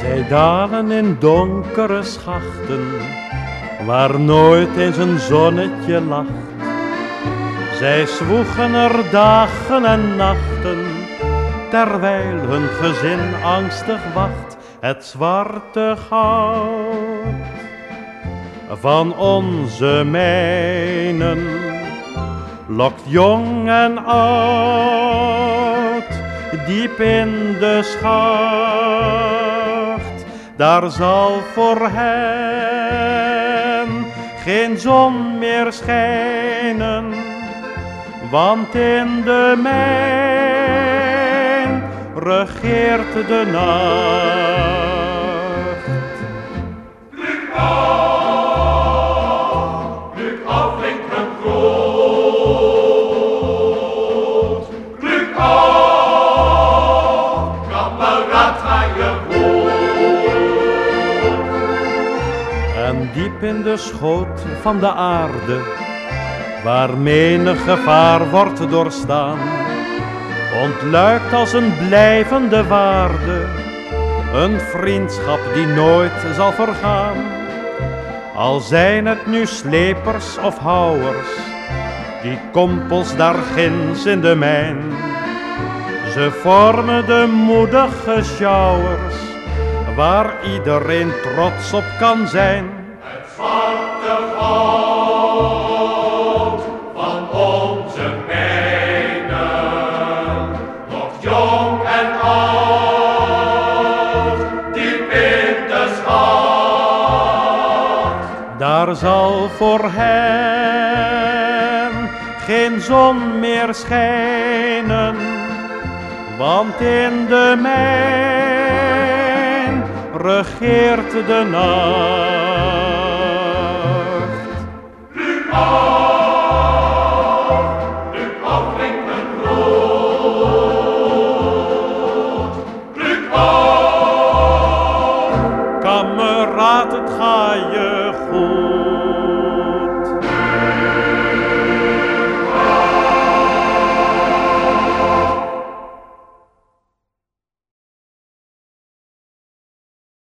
Zij dalen in donkere schachten, waar nooit eens een zonnetje lacht. Zij zwoegen er dagen en nachten, terwijl hun gezin angstig wacht. Het zwarte goud van onze mijnen lokt jong en oud diep in de schacht. Daar zal voor hen geen zon meer schijnen, want in de mijn regeert de nacht. Diep in de schoot van de aarde, waar menig gevaar wordt doorstaan, ontluikt als een blijvende waarde, een vriendschap die nooit zal vergaan. Al zijn het nu slepers of houwers, die kompels daar ginds in de mijn, ze vormen de moedige sjouwers waar iedereen trots op kan zijn. Daar zal voor hen geen zon meer schijnen, want in de mijn regeert de nacht.